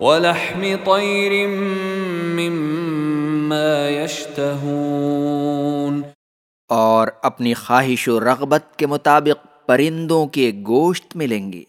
ولحم طير مما يشتهون اور اپنی خواہش و رغبت کے مطابق پرندوں کے گوشت ملیں گے۔